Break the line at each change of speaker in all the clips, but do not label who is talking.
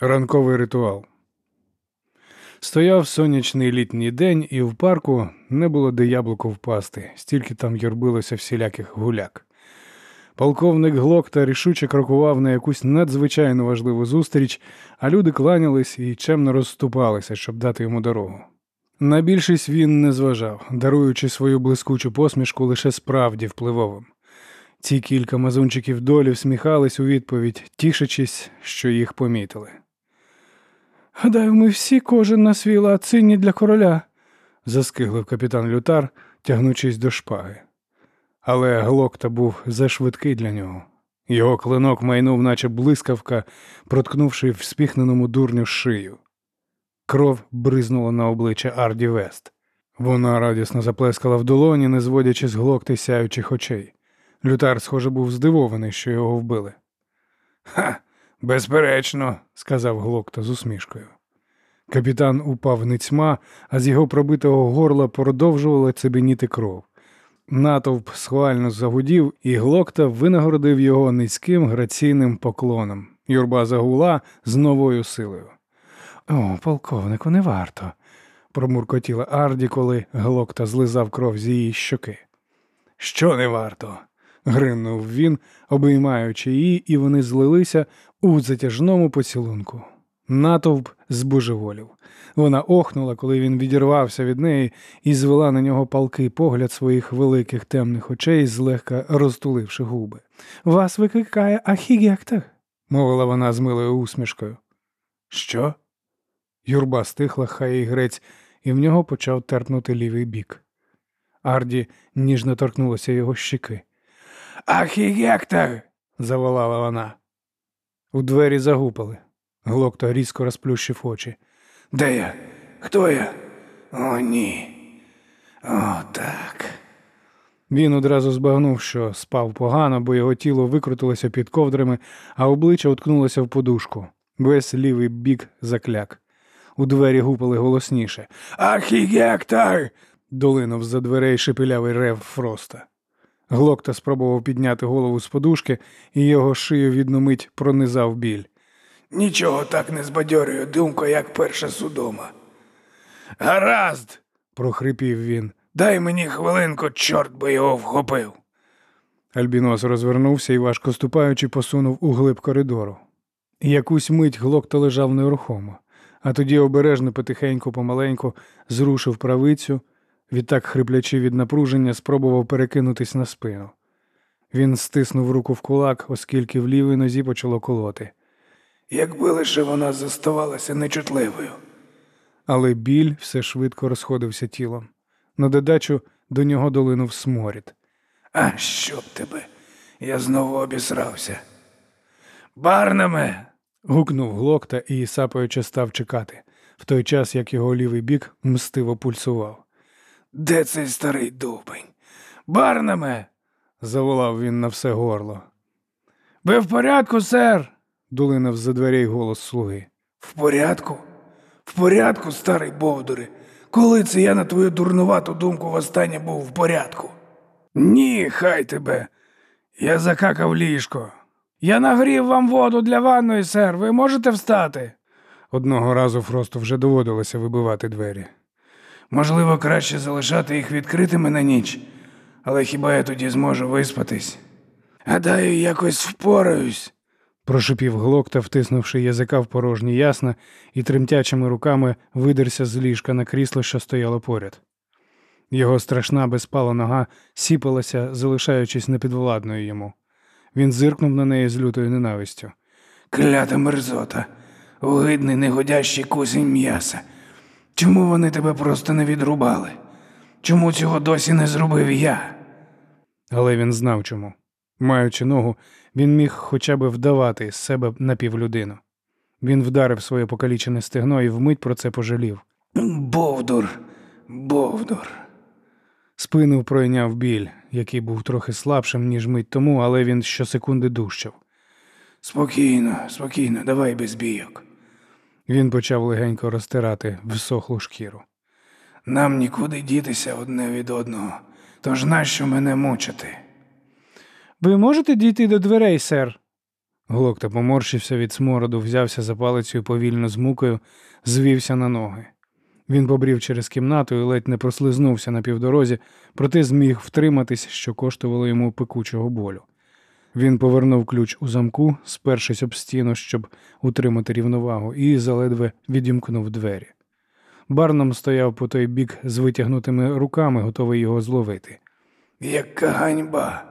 Ранковий ритуал. Стояв сонячний літній день, і в парку не було де яблуко впасти, стільки там юрбилося всіляких гуляк. Полковник Глокта рішуче крокував на якусь надзвичайно важливу зустріч, а люди кланялись і чемно розступалися, щоб дати йому дорогу. На більшість він не зважав, даруючи свою блискучу посмішку лише справді впливовим. Ці кілька мазунчиків долі всміхались у відповідь, тішачись, що їх помітили. Гадаю, ми всі кожен на свій лад цінні для короля, заскиглив капітан Лютар, тягнучись до шпаги. Але глокта був зашвидкий для нього. Його клинок майнув, наче блискавка, проткнувши вспіхненому дурню шию. Кров бризнула на обличчя Арді Вест. Вона радісно заплескала в долоні, не зводячи з глокти сяючих очей. Лютар, схоже, був здивований, що його вбили. Ха, безперечно, сказав глокта з усмішкою. Капітан упав ницьма, а з його пробитого горла продовжувала цебеніти кров. Натовп схвально загудів, і глокта винагородив його низьким граційним поклоном. Юрба загула з новою силою. О, полковнику, не варто, промуркотіла Арді, коли глокта злизав кров з її щоки. Що не варто? Гримнув він, обіймаючи її, і вони злилися у затяжному поцілунку. Натовп збожеволів. Вона охнула, коли він відірвався від неї і звела на нього палкий погляд своїх великих темних очей, злегка розтуливши губи. Вас викликає Ахігектах, мовила вона з милою усмішкою. Що? Юрба стихла, хай і грець, і в нього почав терпнути лівий бік. Арді ніжно торкнулася його щеки. Ахігектах. заволала вона. У двері загупали. Глокто різко розплющив очі. Де я? Хто я? О, ні. О, так. Він одразу збагнув, що спав погано, бо його тіло викрутилося під ковдрами, а обличчя уткнулося в подушку. Весь лівий бік закляк. У двері гупали голосніше. Архігектор. долинув за дверей шепелявий рев Фроста. Глокта спробував підняти голову з подушки, і його шию відну мить пронизав біль. Нічого так не збадьорює думка, як перша судома. Гаразд, прохрипів він. Дай мені хвилинку, чорт би його вхопив. Альбінос розвернувся і, важко ступаючи, посунув у глиб коридору. Якусь мить глокта лежав нерухомо, а тоді обережно, потихеньку, помаленьку, зрушив правицю, відтак, хриплячи від напруження, спробував перекинутись на спину. Він стиснув руку в кулак, оскільки в лівій нозі почало колоти якби лише вона заставалася нечутливою. Але біль все швидко розходився тілом. На додачу до нього долинув сморід. А що б тебе? Я знову обісрався. Барнаме. гукнув глокта і, сапаючи, став чекати, в той час як його лівий бік мстиво пульсував. Де цей старий довбень? Барнаме. заволав він на все горло. Ви в порядку, сер? долинав за дверей голос слуги. В порядку? В порядку, старий Бовдури. Коли це я на твою дурнувату думку востаннє був в порядку? Ні, хай тебе. Я закакав ліжко. Я нагрів вам воду для ванної, сер. Ви можете встати? Одного разу Фросту вже доводилося вибивати двері. Можливо, краще залишати їх відкритими на ніч, але хіба я тоді зможу виспатись? Гадаю, якось впораюсь прошипів глокта, втиснувши язика в порожні ясна, і тремтячими руками видерся з ліжка на крісло, що стояло поряд. Його страшна безпала нога сіпалася, залишаючись непідвладною йому. Він зиркнув на неї з лютою ненавистю. Клята мерзота, огидний негодящий кусень м'яса. Чому вони тебе просто не відрубали? Чому цього досі не зробив я? Але він знав чому. Маючи ногу, він міг хоча б вдавати з себе напівлюдину. Він вдарив своє покалічене стегно і вмить про це пожалів. Бовдур, Бовдур. Спину пройняв біль, який був трохи слабшим, ніж мить тому, але він щосекунди дужчав. Спокійно, спокійно, давай без бійок. Він почав легенько розтирати всохлу шкіру. Нам нікуди дітися одне від одного, тож нащо мене мучити? Ви можете дійти до дверей, сер? Глокта поморщився від смороду, взявся за палицю і повільно з мукою, звівся на ноги. Він побрів через кімнату і ледь не прослизнувся на півдорозі, проте зміг втриматись, що коштувало йому пекучого болю. Він повернув ключ у замку, спершись об стіну, щоб утримати рівновагу, і заледве відімкнув двері. Барном стояв по той бік з витягнутими руками, готовий його зловити.
Яка ганьба.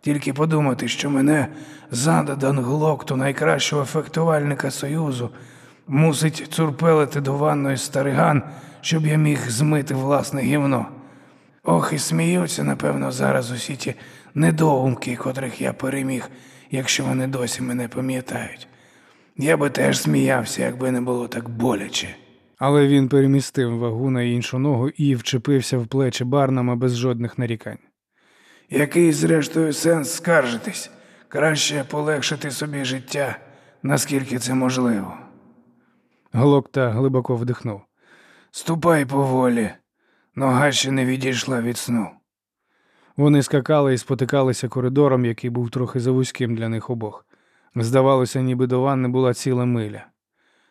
Тільки подумати, що мене зададан глокту найкращого фехтувальника Союзу мусить цурпелити до ванної стариган, щоб я міг змити власне гівно. Ох, і сміються, напевно, зараз усі ті недоумки, котрих я переміг, якщо вони досі мене пам'ятають. Я би теж сміявся, якби не було так боляче.
Але він перемістив вагу на іншу ногу і вчепився в плечі Барнама без жодних нарікань.
Який, зрештою, сенс скаржитись? Краще полегшити собі життя, наскільки це можливо.
Глокта глибоко вдихнув.
Ступай поволі, нога ще не відійшла від сну.
Вони скакали і спотикалися коридором, який був трохи завузьким для них обох. Здавалося, ніби до ванни була ціла миля.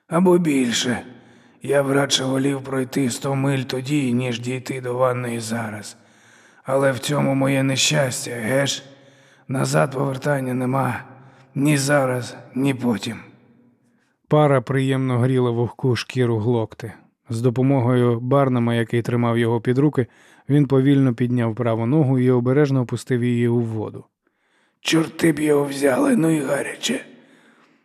Або більше. Я б радше волів пройти сто миль тоді, ніж дійти до ванної зараз. Але в цьому моє нещастя, геш? Назад повертання нема ні зараз, ні потім.
Пара приємно гріла вогку шкіру глокти. З допомогою Барнама, який тримав його під руки, він повільно підняв праву ногу і обережно опустив її у воду.
Чорти б його взяли, ну і гаряче.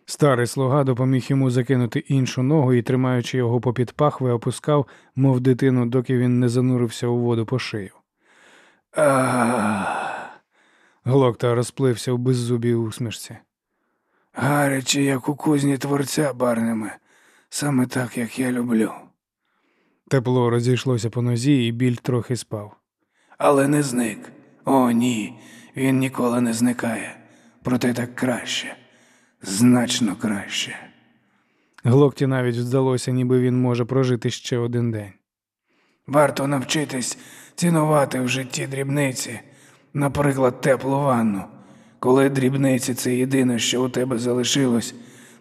Старий слуга допоміг йому закинути іншу ногу і, тримаючи його попід пахви, опускав, мов дитину, доки він не занурився у воду по шию.
А,
Глокта розплився в беззубій усмішці.
гаряче, як у кузні творця барнеме, саме так, як я люблю.
Тепло розійшлося по нозі, і біль трохи спав.
Але не зник. О, ні, він ніколи не зникає. Проте так краще, значно краще.
Глокті навіть здалося, ніби він може прожити ще один день.
Варто навчитись цінувати в житті дрібниці, наприклад, теплу ванну. Коли дрібниці це єдине, що у тебе залишилось,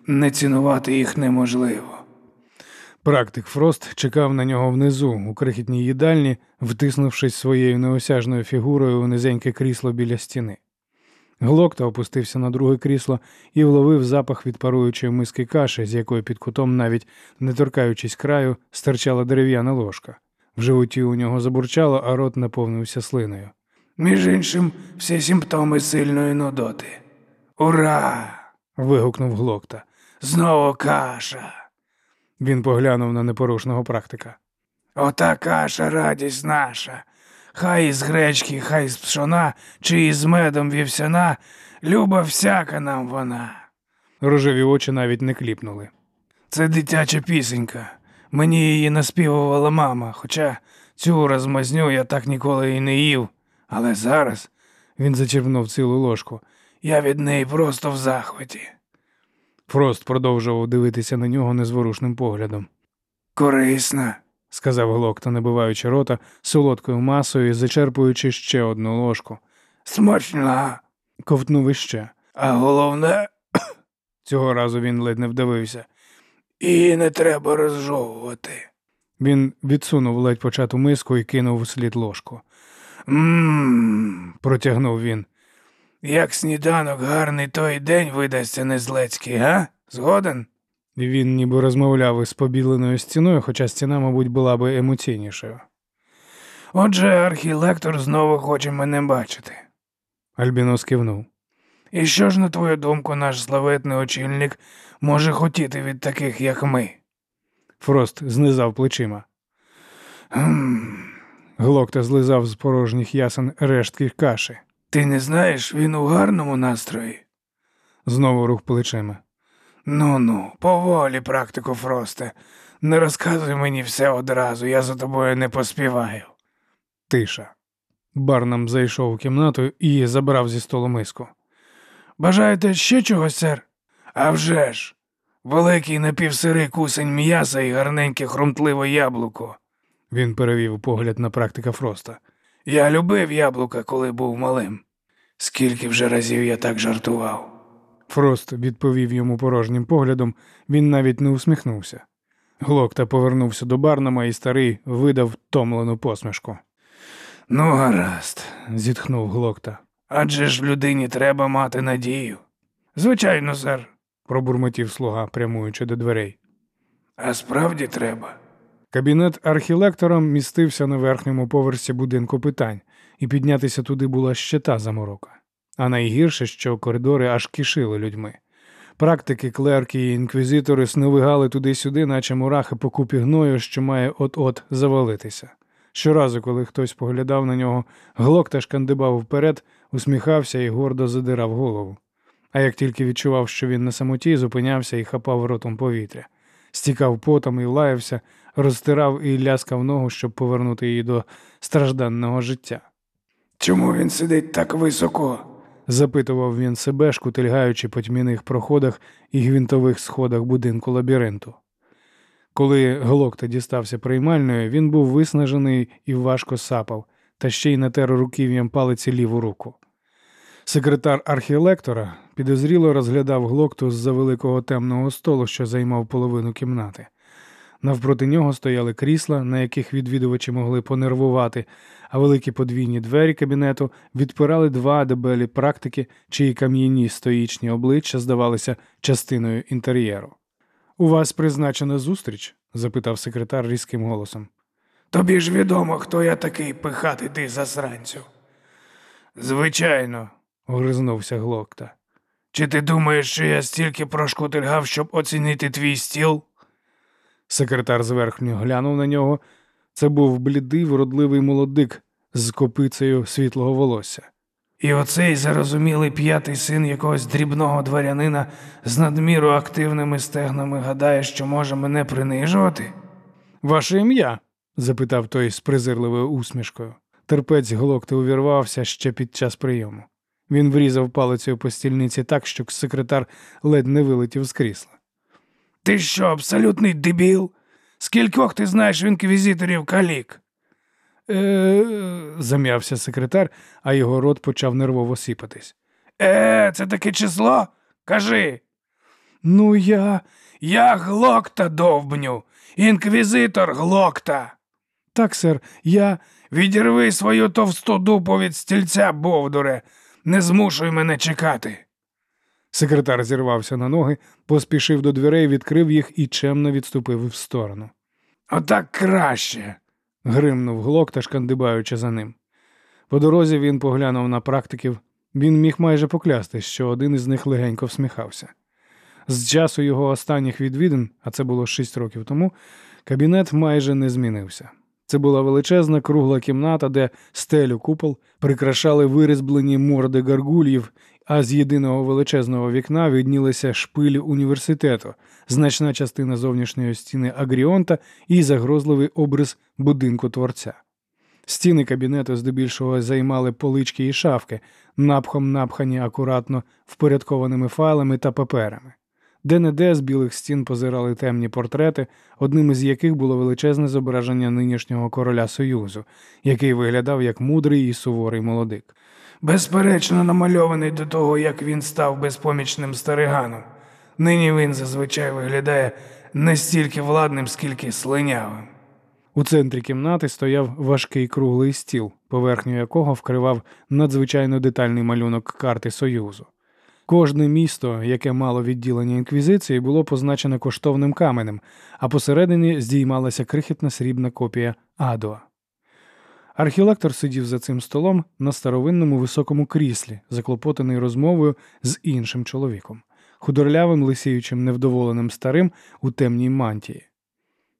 не цінувати їх неможливо.
Практик Фрост чекав на нього внизу, у крихітній їдальні, втиснувшись своєю неосяжною фігурою у низеньке крісло біля стіни. Глокта опустився на друге крісло і вловив запах від паруючої миски каші, з якої під кутом, навіть не торкаючись краю, стирчала дерев'яна ложка. В животі у нього забурчало, а рот наповнився слиною.
Між іншим, всі симптоми сильної нудоти. Ура!
Вигукнув Глокта.
Знову каша.
Він поглянув на непорушного практика.
Ота каша радість наша. Хай із гречки, хай з пшона, чи із медом вівсяна, люба всяка нам вона.
Рожеві очі навіть не кліпнули.
Це дитяча пісенька. Мені її наспівувала мама, хоча цю розмазню я так ніколи і не їв. Але зараз
Він зачерпнув цілу ложку.
я від неї просто в захваті.
Фрост продовжував дивитися на нього незворушним поглядом.
Корисна.
сказав Глокта, набиваючи рота солодкою масою і зачерпуючи ще одну ложку.
Смачна.
Ковтнув іще.
А головне,
Цього разу він ледь не вдавився.
її не треба розжовувати.
Він відсунув ледь почату миску і кинув вслід ложку.
Мм,
Протягнув він.
Як сніданок гарний той день видасться незлецький, га? Згоден?
Він ніби розмовляв із побіленою стіною, хоча стіна, мабуть, була би емоційнішою.
Отже, архілектор знову хоче мене бачити.
Альбінос кивнув.
І що ж, на твою думку, наш славетний очільник може хотіти від таких, як ми?
Фрост знизав плечима. Глокта злизав з порожніх ясен рештки каші.
Ти не знаєш, він у гарному настрої.
Знову рух плечима.
Ну ну, поволі, практику Фросте. Не розказуй мені все одразу, я за тобою не поспіваю.
Тиша. Барнам зайшов у кімнату і забрав зі столу миску.
Бажаєте ще чогось, сер? А вже ж! Великий напівсирий кусень м'яса і гарненьке хрумтливе яблуко.
Він перевів погляд на практика Фроста.
Я любив яблука, коли був малим. Скільки вже разів я так жартував.
Фрост відповів йому порожнім поглядом, він навіть не усміхнувся. Глокта повернувся до Барнама, і старий видав втомлену посмішку.
Ну, гаразд,
Зітхнув Глокта.
адже ж людині треба мати надію. Звичайно, сер.
Пробурмотів слуга, прямуючи до дверей.
А справді треба.
Кабінет архілектора містився на верхньому поверсі будинку питань, і піднятися туди була ще та заморока. А найгірше, що коридори аж кишили людьми. Практики, клерки і інквізитори сновигали туди-сюди, наче мурахи по купі гною, що має от-от завалитися. Щоразу, коли хтось поглядав на нього, глок та шкандибав вперед, усміхався і гордо задирав голову. А як тільки відчував, що він на самоті, зупинявся і хапав ротом повітря, стікав потом і лаявся, розтирав і ляскав ногу, щоб повернути її до стражданного життя.
Чому він сидить так високо?
Запитував він себе, шкутильгаючи по тьмяних проходах і гвинтових сходах будинку лабіринту. Коли Глокта дістався приймальною, він був виснажений і важко сапав, та ще й натер руків'ям палиці ліву руку. Секретар архілектора підозріло розглядав глокту з-за великого темного столу, що займав половину кімнати. Навпроти нього стояли крісла, на яких відвідувачі могли понервувати, а великі подвійні двері кабінету відпирали два дебелі практики, чиї кам'яні стоїчні обличчя здавалися частиною інтер'єру. У вас призначена зустріч? запитав секретар різким голосом.
Тобі ж відомо, хто я такий пихати ти засранцю. Звичайно.
огризнувся глокта.
Чи ти думаєш, що я стільки прошкутильгав, щоб оцінити твій стіл?
Секретар зверхньо глянув на нього. Це був блідий, вродливий молодик з копицею світлого волосся.
І оцей зарозумілий п'ятий син якогось дрібного дворянина з надміру активними стегнами гадає, що може мене принижувати?
Ваше ім'я? запитав той з презирливою усмішкою. Терпець глокти увірвався ще під час прийому. Він врізав палицею по стільниці так, що секретар ледь не вилетів з крісла.
Ти що, абсолютний дебіл? Скількох ти знаєш інквізиторів калік?
Е, зам'явся секретар, а його рот почав нервово сіпатись.
Е, це таке число? Кажи.
Ну, я.
Я глокта довбню, інквізитор глокта.
Так, сер, я.
Відірви свою товсту дупу від стільця, бовдуре, не змушуй мене чекати.
Секретар зірвався на ноги, поспішив до дверей, відкрив їх і чемно відступив в сторону.
Отак краще.
Гримнув глок та шкандибаючи за ним. По дорозі він поглянув на практиків. Він міг майже поклясти, що один із них легенько всміхався. З часу його останніх відвідин, а це було шість років тому, кабінет майже не змінився. Це була величезна кругла кімната, де стелю купол прикрашали вирізблені морди гаргульїв, а з єдиного величезного вікна віднілися шпилі університету, значна частина зовнішньої стіни Агріонта і загрозливий образ будинку творця. Стіни кабінету здебільшого займали полички і шафки, напхом напхані акуратно впорядкованими файлами та паперами. Де-не-де з білих стін позирали темні портрети, одним із яких було величезне зображення нинішнього короля Союзу, який виглядав як мудрий і суворий молодик.
Безперечно, намальований до того, як він став безпомічним стариганом. Нині він зазвичай виглядає не стільки владним, скільки слинявим.
У центрі кімнати стояв важкий круглий стіл, поверхню якого вкривав надзвичайно детальний малюнок карти Союзу. Кожне місто, яке мало відділення інквізиції, було позначене коштовним каменем, а посередині здіймалася крихітна срібна копія Адоа. Архілектор сидів за цим столом на старовинному високому кріслі, заклопотаний розмовою з іншим чоловіком, худорлявим лисіючим невдоволеним старим у темній мантії.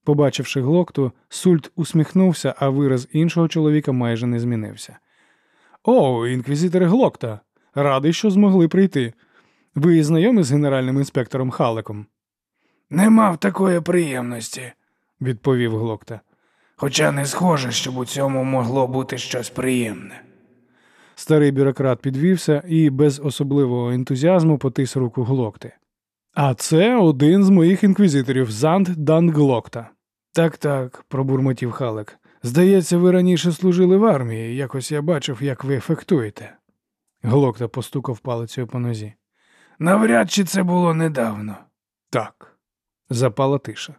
Побачивши глокту, Сульт усміхнувся, а вираз іншого чоловіка майже не змінився. О, інквізитори Глокта! Радий, що змогли прийти. Ви знайомі з генеральним інспектором Халиком?
Не мав такої приємності,
відповів Глокта.
Хоча не схоже, щоб у цьому могло бути щось приємне.
Старий бюрократ підвівся і без особливого ентузіазму потис руку Глокти. А це один з моїх інквізиторів Занд Дан Глокта. Так, так, пробурмотів Халик. Здається, ви раніше служили в армії, якось я бачив, як ви ефектуєте. Глокта постукав палицею по нозі.
Навряд чи це було недавно.
Так. Запала тиша.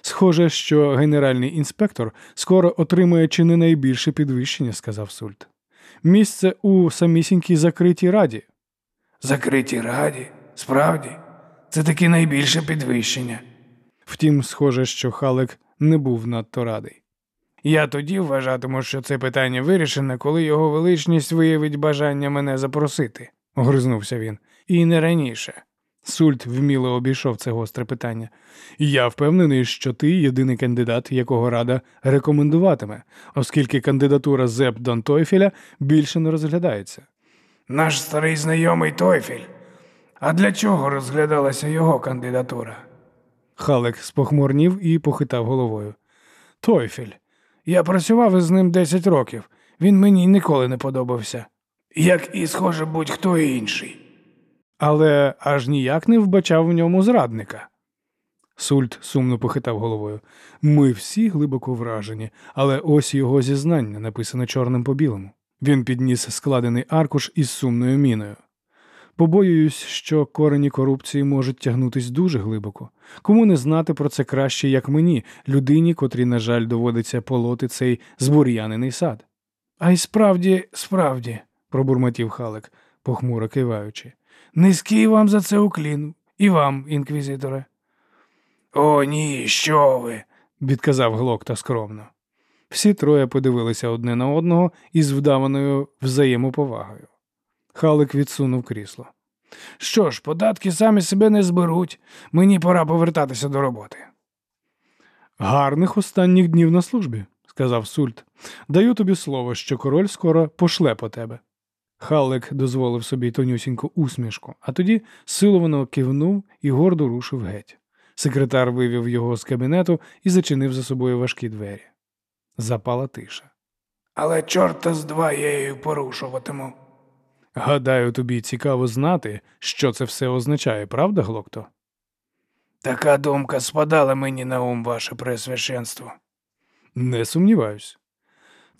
Схоже, що генеральний інспектор скоро отримує чи не найбільше підвищення, сказав Сульт. Місце у самісінькій закритій раді.
Закритій раді, справді, це таки найбільше підвищення.
Втім, схоже, що Халек не був надто радий.
Я тоді вважатиму, що це питання вирішене, коли його величність виявить бажання мене запросити,
огризнувся він.
і не раніше.
Сульт вміло обійшов це гостре питання. Я впевнений, що ти єдиний кандидат, якого рада рекомендуватиме, оскільки кандидатура Зеп Дантойфеля більше не розглядається.
Наш старий знайомий Тойфіль. А для чого розглядалася його кандидатура?
Халек спохмурнів і похитав головою.
Тойфіль. Я працював із ним 10 років. Він мені ніколи не подобався. Як і, схоже, будь-хто інший.
Але аж ніяк не вбачав в ньому зрадника. Сульт сумно похитав головою. Ми всі глибоко вражені, але ось його зізнання, написане чорним по білому. Він підніс складений аркуш із сумною міною. Побоююсь, що корені корупції можуть тягнутись дуже глибоко. Кому не знати про це краще, як мені, людині, котрій, на жаль, доводиться полоти цей збур'янений сад.
А й справді, справді,
пробурмотів Халек, похмуро киваючи.
Низький вам за це уклін. І вам, інквізиторе. О, ні, що ви,
відказав Глокта скромно. Всі троє подивилися одне на одного із вдаваною взаємоповагою. Халик відсунув крісло.
Що ж, податки самі себе не зберуть. Мені пора повертатися до роботи.
Гарних останніх днів на службі, сказав Сульт. Даю тобі слово, що король скоро пошле по тебе. Халлек дозволив собі тонюсіньку усмішку, а тоді силовано кивнув і гордо рушив геть. Секретар вивів його з кабінету і зачинив за собою важкі двері. Запала тиша.
Але чорта з два я її порушуватиму.
Гадаю, тобі цікаво знати, що це все означає, правда, Глокто?
Така думка спадала мені на ум, ваше пресвященство.
Не сумніваюсь.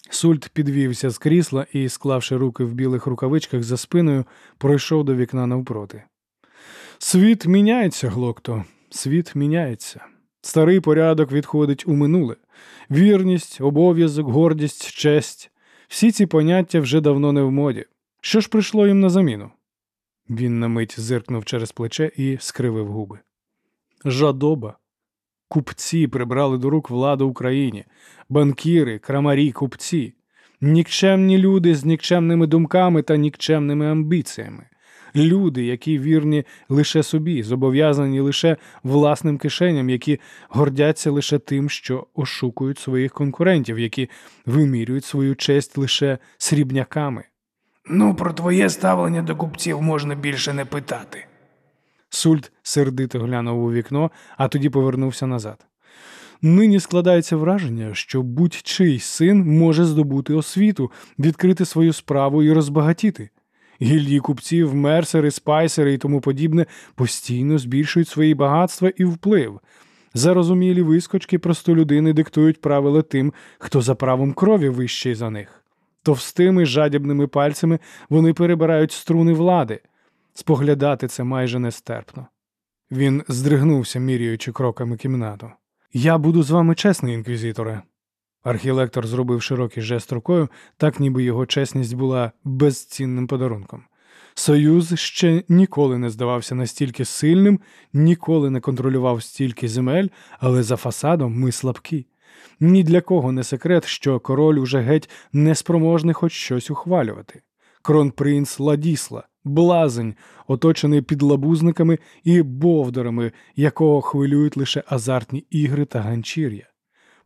Сульт підвівся з крісла і, склавши руки в білих рукавичках за спиною, пройшов до вікна навпроти. Світ міняється, Глокто, світ міняється. Старий порядок відходить у минуле. Вірність, обов'язок, гордість, честь. Всі ці поняття вже давно не в моді. Що ж прийшло їм на заміну? Він на мить зиркнув через плече і скривив губи. Жадоба. Купці прибрали до рук владу Україні, банкіри, крамарі, купці, нікчемні люди з нікчемними думками та нікчемними амбіціями, люди, які вірні лише собі, зобов'язані лише власним кишеням, які гордяться лише тим, що ошукують своїх конкурентів, які вимірюють свою честь лише срібняками.
Ну, про твоє ставлення до купців можна більше не питати.
Сульт сердито глянув у вікно, а тоді повернувся назад. Нині складається враження, що будь-чий син може здобути освіту, відкрити свою справу і розбагатіти. Гільдії купців, мерсери, спайсери і тому подібне постійно збільшують свої багатства і вплив. Зарозумілі вискочки простолюдини диктують правила тим, хто за правом крові вищий за них. Товстими жадібними пальцями вони перебирають струни влади. Споглядати це майже нестерпно. Він здригнувся, міряючи кроками кімнату. Я буду з вами чесний, інквізиторе. Архілектор зробив широкий жест рукою, так ніби його чесність була безцінним подарунком. Союз ще ніколи не здавався настільки сильним, ніколи не контролював стільки земель, але за фасадом ми слабкі. Ні для кого не секрет, що король уже геть неспроможний хоч щось ухвалювати. Кронпринц Ладісла, блазень, оточений підлабузниками і бовдорами, якого хвилюють лише азартні ігри та ганчір'я.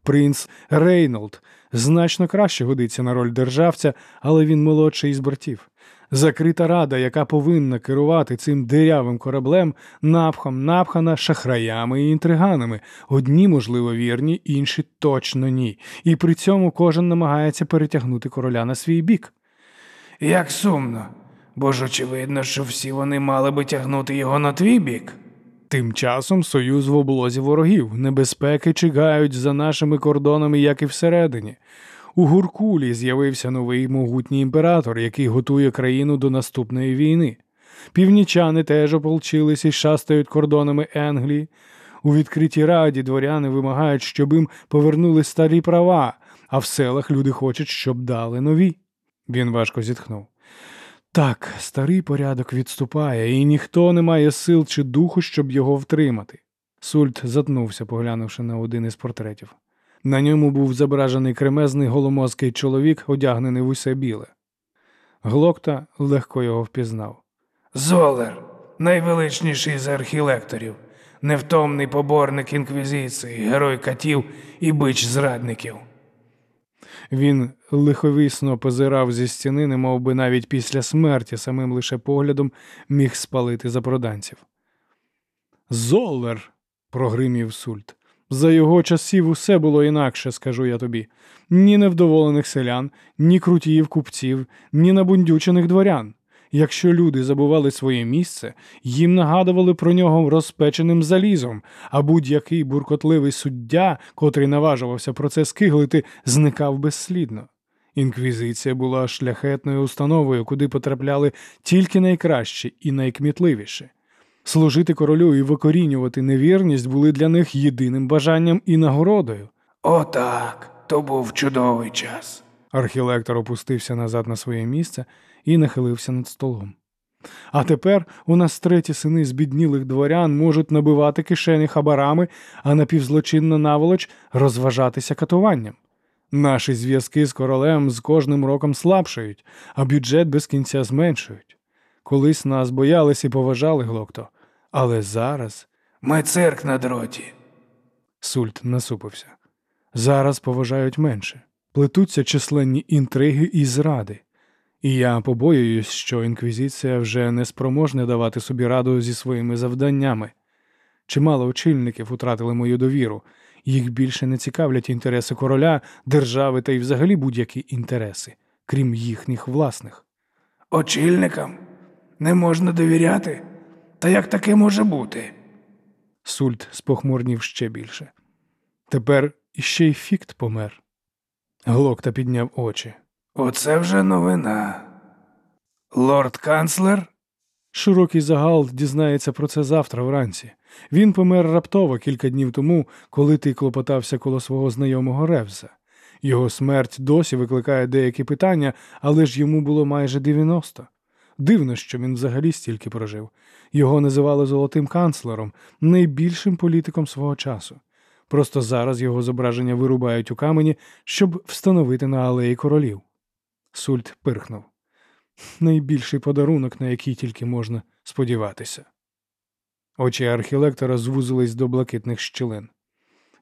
Принц Рейнолд значно краще годиться на роль державця, але він молодший із братів. Закрита рада, яка повинна керувати цим дирявим кораблем, напхом напхана шахраями і інтриганами. Одні, можливо, вірні, інші точно ні. І при цьому кожен намагається перетягнути короля на свій бік.
Як сумно, бо ж очевидно, що всі вони мали би тягнути його на твій бік.
Тим часом союз в облозі ворогів, небезпеки чигають за нашими кордонами, як і всередині. У Гуркулі з'явився новий могутній імператор, який готує країну до наступної війни. Північани теж ополчилися і шастають кордонами Енглії. У відкритій раді дворяни вимагають, щоб їм повернули старі права, а в селах люди хочуть, щоб дали нові. Він важко зітхнув. Так, старий порядок відступає, і ніхто не має сил чи духу, щоб його втримати. Сульт затнувся, поглянувши на один із портретів. На ньому був зображений кремезний голомозкий чоловік, одягнений в усе біле. Глокта легко його впізнав.
Золер, найвеличніший з архілекторів, невтомний поборник інквізиції, герой катів і бич зрадників.
Він лиховісно позирав зі стіни, немов би навіть після смерті самим лише поглядом міг спалити запроданців. Золер. прогримів Сульт. За його часів усе було інакше, скажу я тобі. Ні невдоволених селян, ні крутіїв купців, ні набундючених дворян. Якщо люди забували своє місце, їм нагадували про нього розпеченим залізом, а будь-який буркотливий суддя, котрий наважувався про це скиглити, зникав безслідно. Інквізиція була шляхетною установою, куди потрапляли тільки найкращі і найкмітливіші. Служити королю і викорінювати невірність були для них єдиним бажанням і нагородою.
Отак, то був чудовий час.
Архілектор опустився назад на своє місце і нахилився над столом. А тепер у нас треті сини збіднілих дворян можуть набивати кишені хабарами, а напівзлочинна наволоч розважатися катуванням. Наші зв'язки з королем з кожним роком слабшають, а бюджет без кінця зменшують. Колись нас боялись і поважали глокто, але зараз
Ми цирк на дроті.
Сульт насупився. Зараз поважають менше, плетуться численні інтриги і зради. І я побоююсь, що інквізиція вже не спроможна давати собі раду зі своїми завданнями. Чимало очільників утратили мою довіру, їх більше не цікавлять інтереси короля, держави та й взагалі будь-які інтереси, крім їхніх власних.
Очільникам не можна довіряти. Та як таке може бути?
Сульт спохмурнів ще більше. Тепер іще й фікт помер. Глокта підняв очі.
Оце вже новина. Лорд канцлер?
Широкий загал дізнається про це завтра вранці. Він помер раптово кілька днів тому, коли ти клопотався коло свого знайомого Ревза. Його смерть досі викликає деякі питання, але ж йому було майже 90. Дивно, що він взагалі стільки прожив. Його називали золотим канцлером, найбільшим політиком свого часу. Просто зараз його зображення вирубають у камені, щоб встановити на алеї королів. Сульт пирхнув. Найбільший подарунок, на який тільки можна сподіватися. Очі архілектора звузились до блакитних щілин.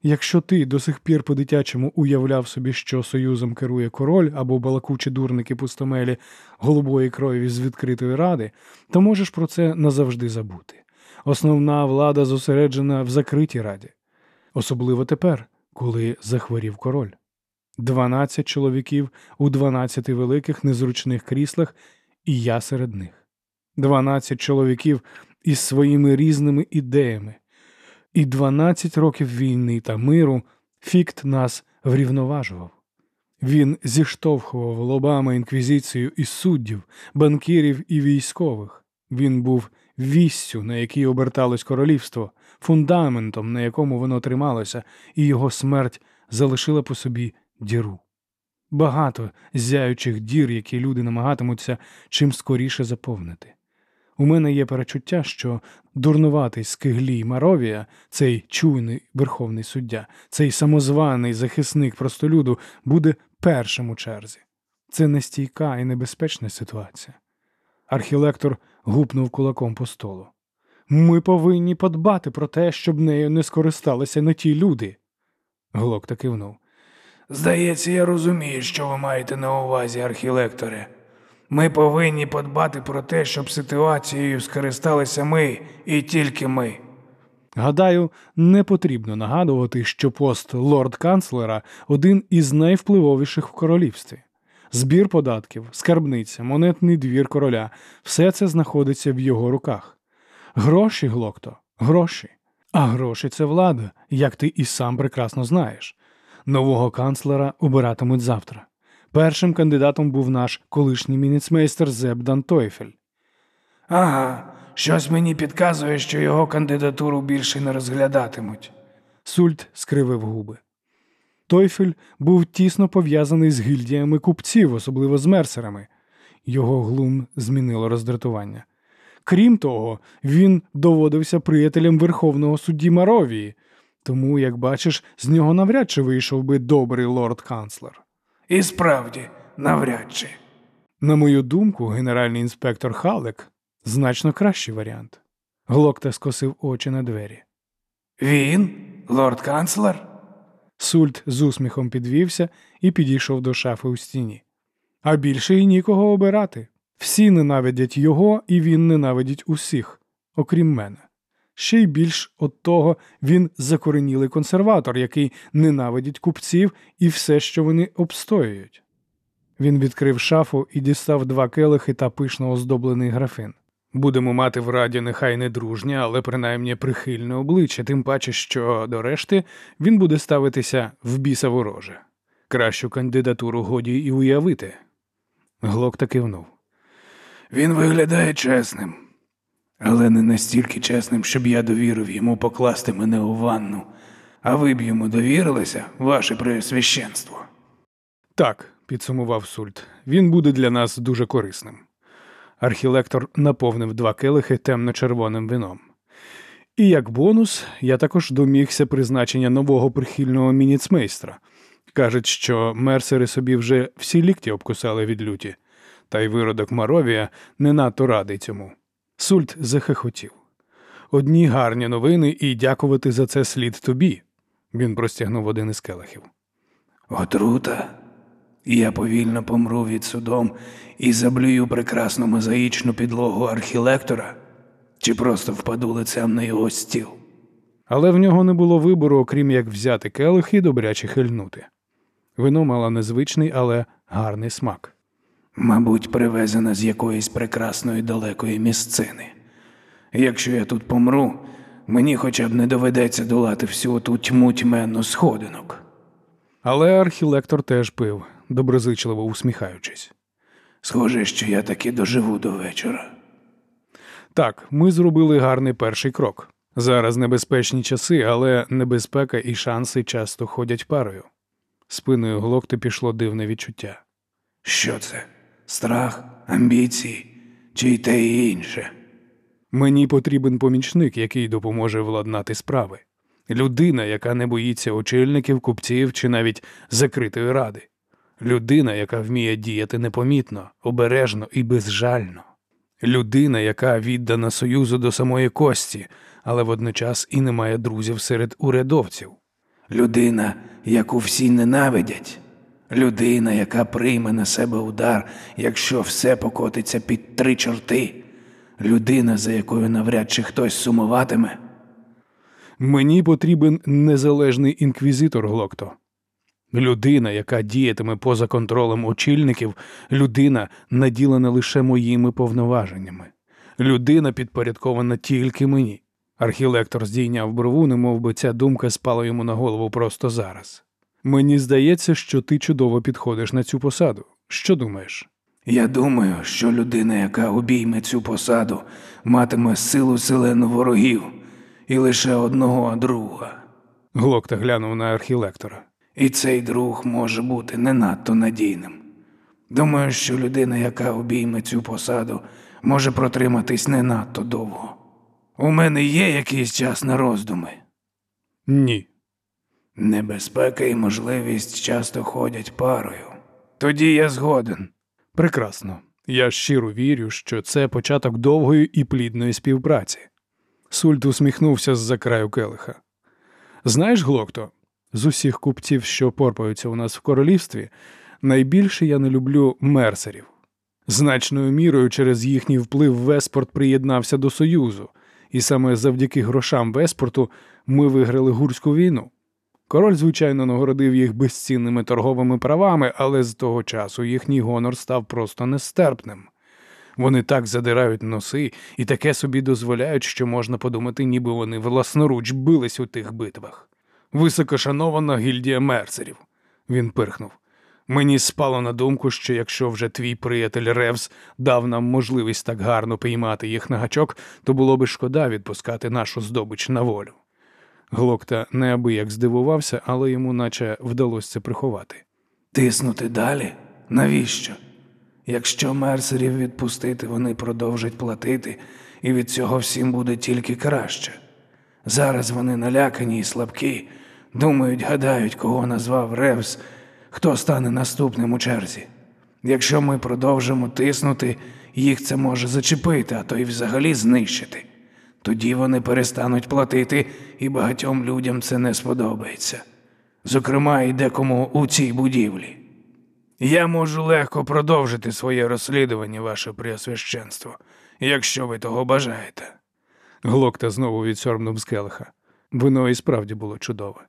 Якщо ти до сих пір по-дитячому уявляв собі, що союзом керує король або балакучі дурники пустомелі голубої крові з відкритої ради, то можеш про це назавжди забути. Основна влада зосереджена в закритій раді, особливо тепер, коли захворів король. Дванадцять чоловіків у дванадцяти великих незручних кріслах, і я серед них. Дванадцять чоловіків із своїми різними ідеями. І дванадцять років війни та миру фікт нас врівноважував. Він зіштовхував лобами інквізицію і суддів, банкірів і військових. Він був віссю, на якій оберталось королівство, фундаментом, на якому воно трималося, і його смерть залишила по собі діру. Багато зяючих дір, які люди намагатимуться чим скоріше заповнити. У мене є перечуття, що дурнуватий скиглій Маровія, цей чуйний верховний суддя, цей самозваний захисник простолюду буде першим у черзі. Це нестійка і небезпечна ситуація. Архілектор гупнув кулаком по столу. Ми повинні подбати про те, щоб нею не скористалися не ті люди. Глок кивнув.
Здається, я розумію, що ви маєте на увазі, архілекторе. Ми повинні подбати про те, щоб ситуацією скористалися ми і тільки ми.
Гадаю, не потрібно нагадувати, що пост лорд-канцлера один із найвпливовіших в королівстві. Збір податків, скарбниця, монетний двір короля все це знаходиться в його руках. Гроші, глокто, гроші. А гроші це влада, як ти і сам прекрасно знаєш. Нового канцлера обиратимуть завтра. Першим кандидатом був наш колишній мініцмейстер Зеб Дантойфель.
Ага, щось мені підказує, що його кандидатуру більше не розглядатимуть.
Сульт скривив губи. Тойфель був тісно пов'язаний з гільдіями купців, особливо з мерсерами. Його глум змінило роздратування. Крім того, він доводився приятелем Верховного судді Маровії, тому, як бачиш, з нього навряд чи вийшов би добрий лорд-канцлер.
І справді, навряд чи.
На мою думку, генеральний інспектор Халек значно кращий варіант. Глокта скосив очі на двері.
Він? Лорд-канцлер?
Сульт з усміхом підвівся і підійшов до шафи у стіні. А більше й нікого обирати. Всі ненавидять його, і він ненавидить усіх, окрім мене. Ще й більш от того, він закоренілий консерватор, який ненавидить купців і все, що вони обстоюють. Він відкрив шафу і дістав два келихи та пишно оздоблений графин. Будемо мати в раді нехай не дружнє, але принаймні прихильне обличчя, тим паче, що до решти він буде ставитися в біса вороже. Кращу кандидатуру годі і уявити. Глок та кивнув.
Він виглядає чесним, але не настільки чесним, щоб я довірив йому покласти мене у ванну. А ви б йому довірилися, ваше преосвященство.
Так, підсумував Сульт, він буде для нас дуже корисним. Архілектор наповнив два келихи темно-червоним вином. І як бонус, я також домігся призначення нового прихильного мініцмейстра. Кажуть, що мерсери собі вже всі лікті обкусали від люті, та й виродок Маровія не надто радий цьому. Сульт захихотів. Одні гарні новини, і дякувати за це слід тобі. Він простягнув один із келихів.
Отрута. Я повільно помру від судом і заблюю прекрасну мозаїчну підлогу архілектора, чи просто впаду лицем на його стіл.
Але в нього не було вибору, окрім як взяти келих і добряче хильнути. Вино мало незвичний, але гарний смак.
Мабуть, привезена з якоїсь прекрасної далекої місцини. Якщо я тут помру, мені хоча б не доведеться долати всю ту тьму тьменну сходинок.
Але архілектор теж пив, доброзичливо усміхаючись.
Схоже, що я таки доживу до вечора.
Так, ми зробили гарний перший крок. Зараз небезпечні часи, але небезпека і шанси часто ходять парою. Спиною глокти пішло дивне відчуття.
Що це? Страх, амбіції чи й те і інше?
Мені потрібен помічник, який допоможе владнати справи. Людина, яка не боїться очільників, купців чи навіть закритої ради. Людина, яка вміє діяти непомітно, обережно і безжально. Людина, яка віддана союзу до самої кості, але водночас і не має друзів серед урядовців.
Людина, яку всі ненавидять. Людина, яка прийме на себе удар, якщо все покотиться під три чорти. Людина, за якою навряд чи хтось сумуватиме.
Мені потрібен незалежний інквізитор Глокто. Людина, яка діятиме поза контролем очільників, людина, наділена лише моїми повноваженнями. Людина, підпорядкована тільки мені. Архілектор здійняв брову, немов би ця думка спала йому на голову просто зараз. Мені здається, що ти чудово підходиш на цю посаду. Що думаєш?
Я думаю, що людина, яка обійме цю посаду, матиме силу селену ворогів і лише одного друга.
Глокта глянув на архілектора.
І цей друг може бути не надто надійним. Думаю, що людина, яка обійме цю посаду, може протриматись не надто довго. У мене є якийсь час на роздуми.
Ні.
Небезпека і можливість часто ходять парою. Тоді я згоден.
Прекрасно. Я щиро вірю, що це початок довгої і плідної співпраці. Сульт усміхнувся з-за краю келиха. Знаєш, Глокто, з усіх купців, що порпаються у нас в королівстві, найбільше я не люблю мерсерів. Значною мірою через їхній вплив Веспорт приєднався до Союзу, і саме завдяки грошам Веспорту ми виграли гурську війну. Король, звичайно, нагородив їх безцінними торговими правами, але з того часу їхній гонор став просто нестерпним. Вони так задирають носи і таке собі дозволяють, що можна подумати, ніби вони власноруч бились у тих битвах. Високошанована гільдія мерцерів. Він пирхнув. Мені спало на думку, що якщо вже твій приятель Ревс дав нам можливість так гарно піймати їх на гачок, то було би шкода відпускати нашу здобич на волю. Глокта неабияк здивувався, але йому наче вдалося це приховати.
Тиснути далі? Навіщо? Якщо мерсерів відпустити, вони продовжать платити, і від цього всім буде тільки краще. Зараз вони налякані і слабкі, думають, гадають, кого назвав Ревс, хто стане наступним у черзі. Якщо ми продовжимо тиснути, їх це може зачепити, а то й взагалі знищити. Тоді вони перестануть платити, і багатьом людям це не сподобається. Зокрема, і декому у цій будівлі. Я можу легко продовжити своє розслідування, ваше преосвященство, якщо ви того бажаєте.
Глокта знову відсорбнув з келиха. Вино і справді було чудове.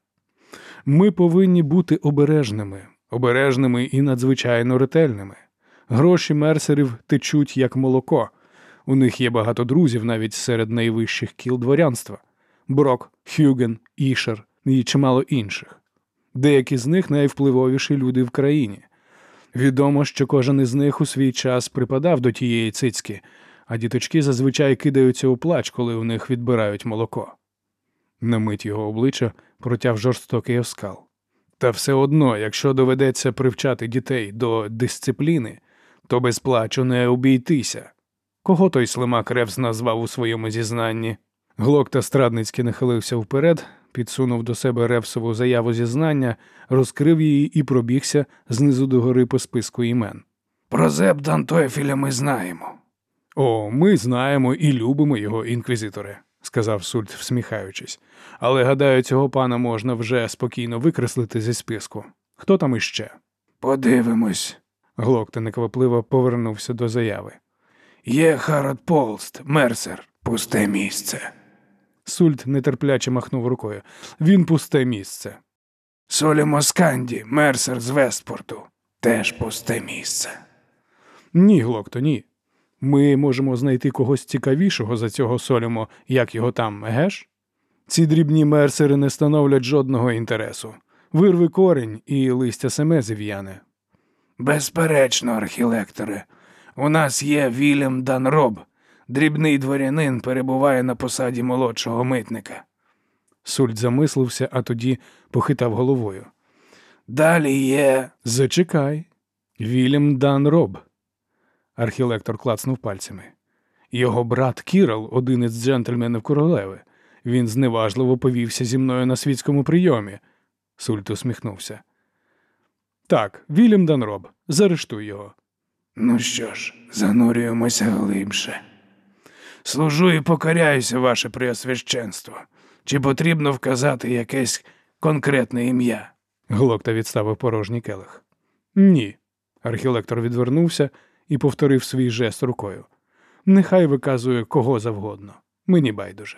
Ми повинні бути обережними, обережними і надзвичайно ретельними. Гроші мерсерів течуть як молоко. У них є багато друзів навіть серед найвищих кіл дворянства Брок, Хюген, Ішер і чимало інших. Деякі з них найвпливовіші люди в країні. Відомо, що кожен із них у свій час припадав до тієї цицьки, а діточки зазвичай кидаються у плач, коли у них відбирають молоко. На мить його обличчя протяв жорстокий оскал. Та все одно, якщо доведеться привчати дітей до дисципліни, то без плачу не обійтися. Кого той слимак Ревс назвав у своєму зізнанні? Глокта страдницьки нахилився вперед, підсунув до себе Ревсову заяву зізнання, розкрив її і пробігся знизу до гори по списку імен.
Про Зеб Дантоефіля ми знаємо.
О, ми знаємо і любимо його, інквізиторе, сказав Сульт, всміхаючись. Але гадаю, цього пана можна вже спокійно викреслити зі списку. Хто там іще?
Подивимось.
Глокта неквапливо повернувся до заяви.
Є Харод Полст, мерсер, пусте місце.
Сульт нетерпляче махнув рукою. Він пусте місце.
Солі Москанді, мерсер з Вестпорту, теж пусте місце.
Ні, Глокто, ні. Ми можемо знайти когось цікавішого за цього Солімо, як його там, геш? Ці дрібні мерсери не становлять жодного інтересу. Вирви корінь і листя семе зів'яне.
Безперечно, архілекторе. У нас є Вільям Данроб. Дрібний дворянин перебуває на посаді молодшого митника.
Сульт замислився, а тоді похитав головою.
Далі є.
Зачекай. Вільям Дан Роб. Архілектор клацнув пальцями. Його брат Кірал, один із джентльменів королеви. Він зневажливо повівся зі мною на світському прийомі. Сульт усміхнувся. Так, Вільям Данроб, заарештуй його.
Ну що ж, занурюємося глибше. Служу і покоряюся, ваше преосвященство. Чи потрібно вказати якесь конкретне ім'я?
Глокта відставив порожній келих. Ні. Архілектор відвернувся і повторив свій жест рукою. Нехай виказує кого завгодно. Мені байдуже.